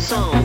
song.